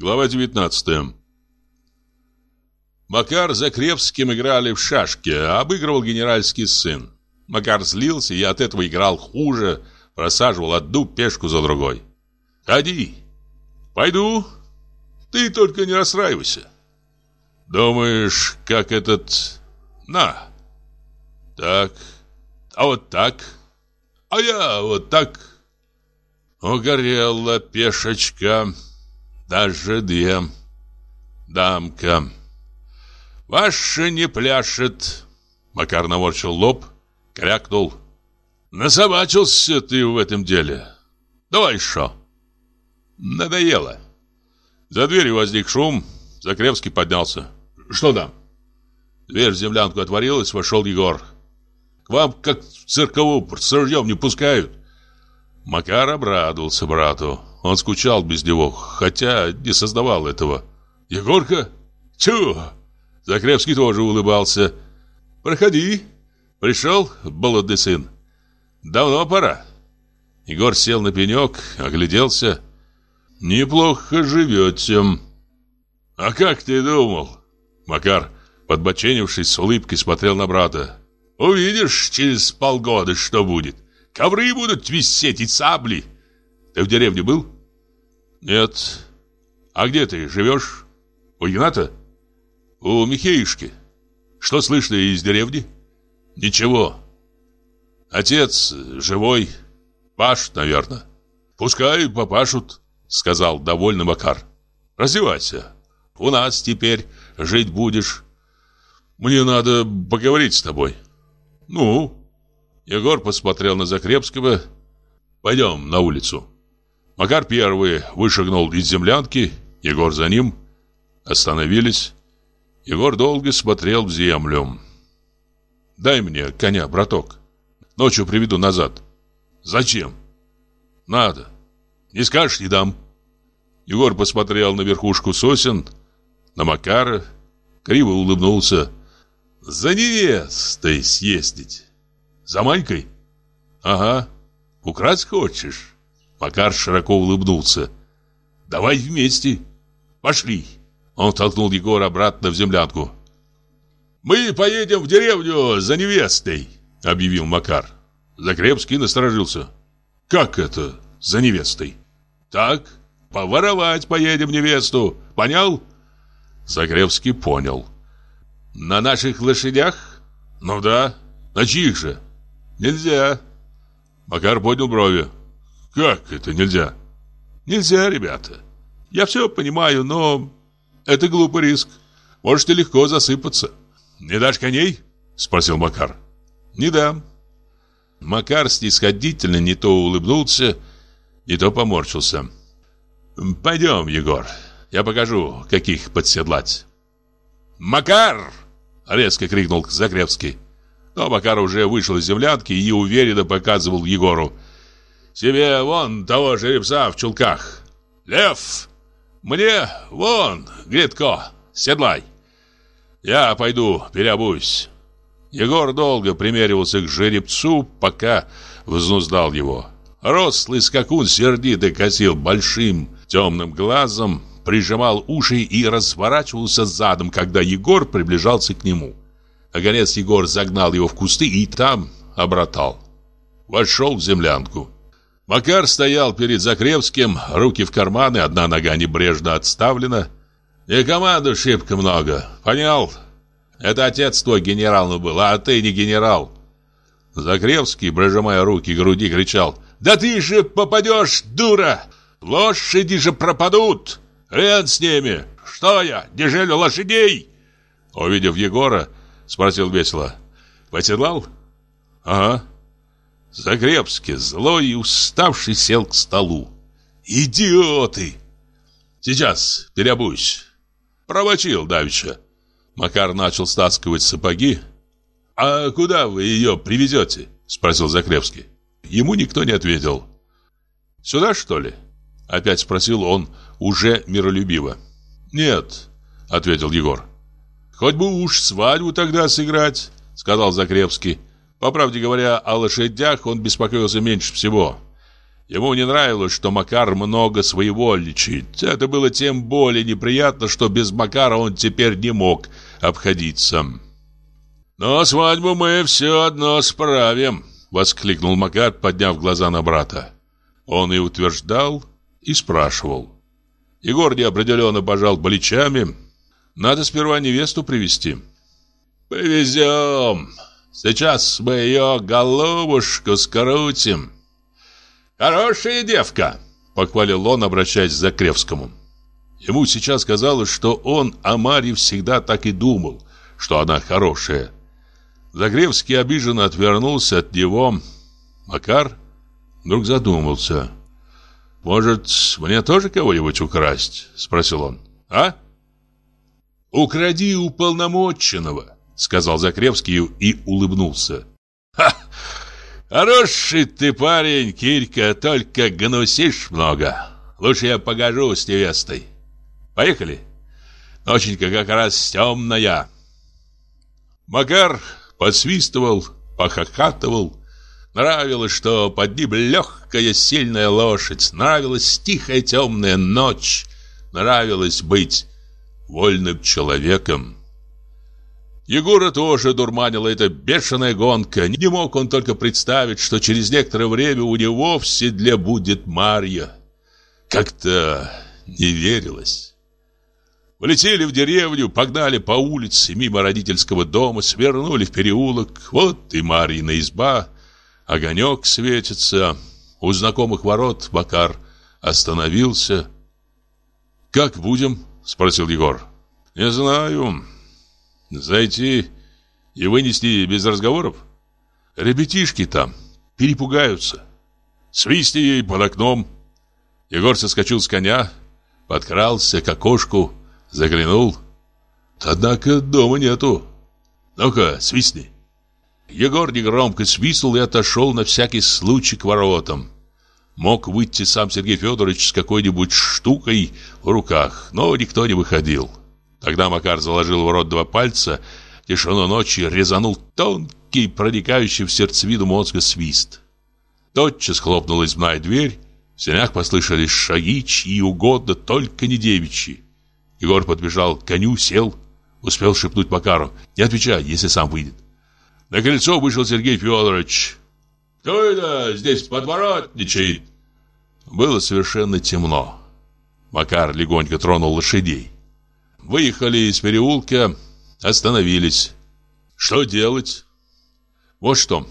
Глава 19 Макар за Кревским играли в шашки, а обыгрывал генеральский сын. Макар злился и от этого играл хуже, просаживал одну пешку за другой. «Ходи!» «Пойду!» «Ты только не расстраивайся!» «Думаешь, как этот...» «На!» «Так, а вот так?» «А я вот так!» Угорела пешечка, даже две. Дамка. Ваша не пляшет. Макар наморщил лоб, крякнул. Насобачился ты в этом деле. Давай шо. Надоело. За дверью возник шум. Закревский поднялся. Что там? Дверь в землянку отворилась, вошел Егор. К вам, как в цирковую, с не пускают. Макар обрадовался брату. Он скучал без него, хотя не создавал этого. «Егорка? Чего?» Закревский тоже улыбался. «Проходи. Пришел, болотный сын. Давно пора». Егор сел на пенек, огляделся. «Неплохо живете». «А как ты думал?» Макар, подбоченившись с улыбкой, смотрел на брата. «Увидишь через полгода, что будет. Ковры будут висеть и сабли. Ты в деревне был? Нет. А где ты живешь? У Игната? У Михеюшки. Что слышно из деревни? Ничего. Отец живой. Паш, наверное. Пускай попашут, сказал довольный Макар. Раздевайся. У нас теперь жить будешь. Мне надо поговорить с тобой. Ну, Егор посмотрел на Закрепского. «Пойдем на улицу». Макар первый вышагнул из землянки, Егор за ним. Остановились. Егор долго смотрел в землю. «Дай мне коня, браток. Ночью приведу назад». «Зачем?» «Надо. Не скажешь, не дам». Егор посмотрел на верхушку сосен, на Макара, криво улыбнулся. «За невестой съездить». За Манькой? Ага. Украсть хочешь? Макар широко улыбнулся. Давай вместе. Пошли. Он толкнул Егора обратно в землянку. Мы поедем в деревню за невестой, объявил Макар. Закрепский насторожился. Как это за невестой? Так, поворовать поедем невесту. Понял? Закрепский понял. На наших лошадях? Ну да. На чьих же? Нельзя. Макар поднял брови. Как это нельзя? Нельзя, ребята. Я все понимаю, но это глупый риск. Можете легко засыпаться. Не дашь коней? Спросил Макар. Не дам. Макар снисходительно не то улыбнулся, не то поморщился. «Пойдем, Егор, я покажу, каких подседлать». «Макар!» — резко крикнул Загребский. Но Макар уже вышел из землянки и уверенно показывал Егору. «Себе вон того жеребца в чулках. Лев! Мне вон, Гритко, седлай. Я пойду переобуюсь». Егор долго примеривался к жеребцу, пока взнуздал его. Рослый скакун сердито косил большим темным глазом, прижимал уши и разворачивался задом, когда Егор приближался к нему. Наконец Егор загнал его в кусты и там обратал. Вошел в землянку. Макар стоял перед Закревским, руки в карманы, одна нога небрежно отставлена. «Не команду шибко много, понял? Это отец твой генерал был, а ты не генерал». Закревский, прижимая руки груди, кричал «Да ты же попадешь, дура! Лошади же пропадут! Ряд с ними! Что я, дежелю лошадей?» Увидев Егора, Спросил весело. Поседлал? Ага. Загребский, злой и уставший, сел к столу. Идиоты! Сейчас переобуюсь. Промочил давеча. Макар начал стаскивать сапоги. «А куда вы ее привезете?» Спросил Закревский. Ему никто не ответил. «Сюда, что ли?» Опять спросил он, уже миролюбиво. «Нет», — ответил Егор. «Хоть бы уж свадьбу тогда сыграть», — сказал Закрепский. По правде говоря, о лошадях он беспокоился меньше всего. Ему не нравилось, что Макар много своевольничает. Это было тем более неприятно, что без Макара он теперь не мог обходиться. «Но свадьбу мы все одно справим», — воскликнул Макар, подняв глаза на брата. Он и утверждал, и спрашивал. Егор неопределенно пожал плечами. «Надо сперва невесту привести «Привезем. Сейчас мы ее головушку скрутим». «Хорошая девка!» — похвалил он, обращаясь к Закревскому. Ему сейчас казалось, что он о Марье всегда так и думал, что она хорошая. Загревский обиженно отвернулся от него. Макар вдруг задумался. «Может, мне тоже кого-нибудь украсть?» — спросил он. «А?» «Укради уполномоченного», — сказал Закревский и улыбнулся. «Ха! Хороший ты парень, Кирька, только гнусишь много. Лучше я погожу с невестой. Поехали. Ноченька как раз темная. Макар подсвистывал, похохатывал. Нравилось, что под ним легкая сильная лошадь. Нравилась тихая темная ночь. Нравилось быть вольным человеком. Егора тоже дурманила эта бешеная гонка. Не мог он только представить, что через некоторое время у него в седле будет Марья. Как-то не верилось. Полетели в деревню, погнали по улице мимо родительского дома, свернули в переулок. Вот и Марьина изба. Огонек светится. У знакомых ворот Бакар остановился. «Как будем?» — спросил Егор. «Не знаю. Зайти и вынести без разговоров? Ребятишки там перепугаются. Свисти ей под окном. Егор соскочил с коня, подкрался к окошку, заглянул. Однако дома нету. Ну-ка, свистни. Егор негромко свистнул и отошел на всякий случай к воротам. Мог выйти сам Сергей Федорович с какой-нибудь штукой в руках, но никто не выходил. Тогда Макар заложил в рот два пальца, тишину ночи резанул тонкий, проникающий в сердцевину мозга свист. Тотчас хлопнула избная дверь, в сенях послышались шаги, чьи угодно, только не девичьи. Егор подбежал к коню, сел, успел шепнуть Макару, не отвечай, если сам выйдет. На крыльцо вышел Сергей Федорович. «Кто это здесь подворотничает?» Было совершенно темно. Макар легонько тронул лошадей. Выехали из переулка, остановились. Что делать? Вот что.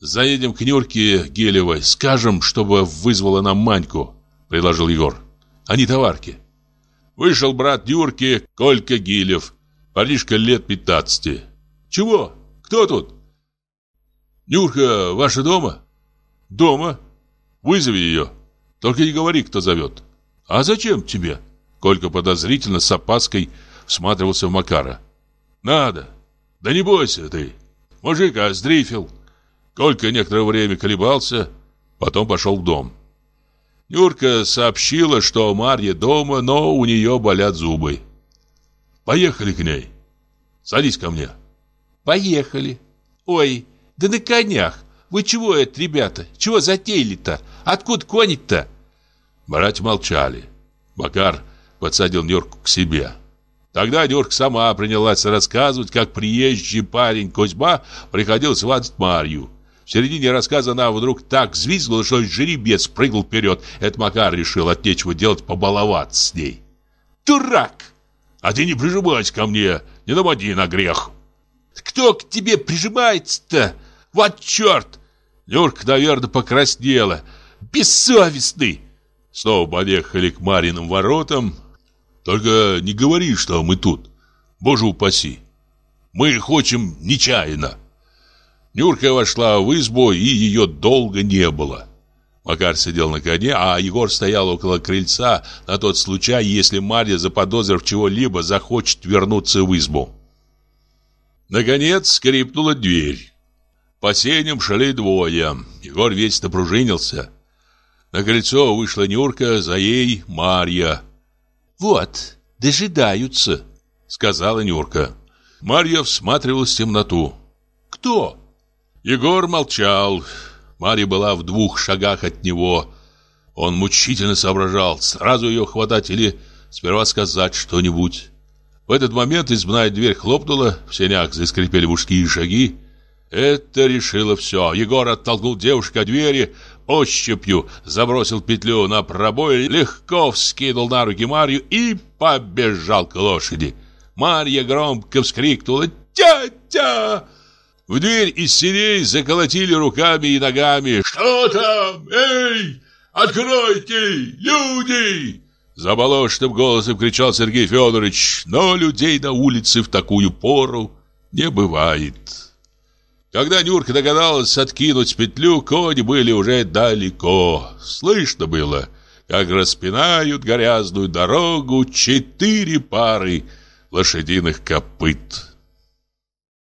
Заедем к Нюрке Гелевой, скажем, чтобы вызвала нам Маньку, предложил Егор. Они товарки. Вышел брат Нюрки, Колька Гилев, парнишка лет пятнадцати. Чего? Кто тут? Нюрка ваша дома? Дома. Вызови ее. Только не говори, кто зовет. А зачем тебе? Колька подозрительно с опаской всматривался в Макара. «Надо! Да не бойся ты! Мужик сдрифил!» Колька некоторое время колебался, потом пошел в дом. Нюрка сообщила, что Марья дома, но у нее болят зубы. «Поехали к ней. Садись ко мне». «Поехали. Ой, да на конях. Вы чего это, ребята? Чего затеяли-то? Откуда кони-то?» Братья молчали. Макар подсадил Нюрку к себе. Тогда Нюрка сама принялась рассказывать, как приезжий парень Кузьма приходил сватать Марью. В середине рассказа она вдруг так взвизгнула, что жеребец прыгнул вперед. Это Макар решил от нечего делать побаловаться с ней. «Дурак! А ты не прижимайся ко мне, не наводи на грех!» «Кто к тебе прижимается-то? Вот черт!» Нюрка, наверное, покраснела. «Бессовестный!» Снова подъехали к Мариным воротам, только не говори, что мы тут. Боже упаси. Мы хочем нечаянно. Нюрка вошла в избу, и ее долго не было. Макар сидел на коне, а Егор стоял около крыльца на тот случай, если Марья, заподозрив чего-либо, захочет вернуться в избу. Наконец скрипнула дверь. По сеням шли двое. Егор весь напружинился. На крыльцо вышла Нюрка, за ей Марья. «Вот, дожидаются», — сказала Нюрка. Марья всматривалась в темноту. «Кто?» Егор молчал. Марья была в двух шагах от него. Он мучительно соображал, сразу ее хватать или сперва сказать что-нибудь. В этот момент избная дверь хлопнула, в сенях заскрипели мужские шаги. Это решило все. Егор оттолкнул девушку от двери, ощупью забросил петлю на пробой, легко вскинул на руки Марью и побежал к лошади. Марья громко вскрикнула «Тятя!» В дверь из сирей заколотили руками и ногами. «Что там? Эй! Откройте! Люди!» Заболошным голосом кричал Сергей Федорович, но людей на улице в такую пору не бывает. Когда Нюрка догадалась откинуть петлю, кони были уже далеко. Слышно было, как распинают грязную дорогу четыре пары лошадиных копыт.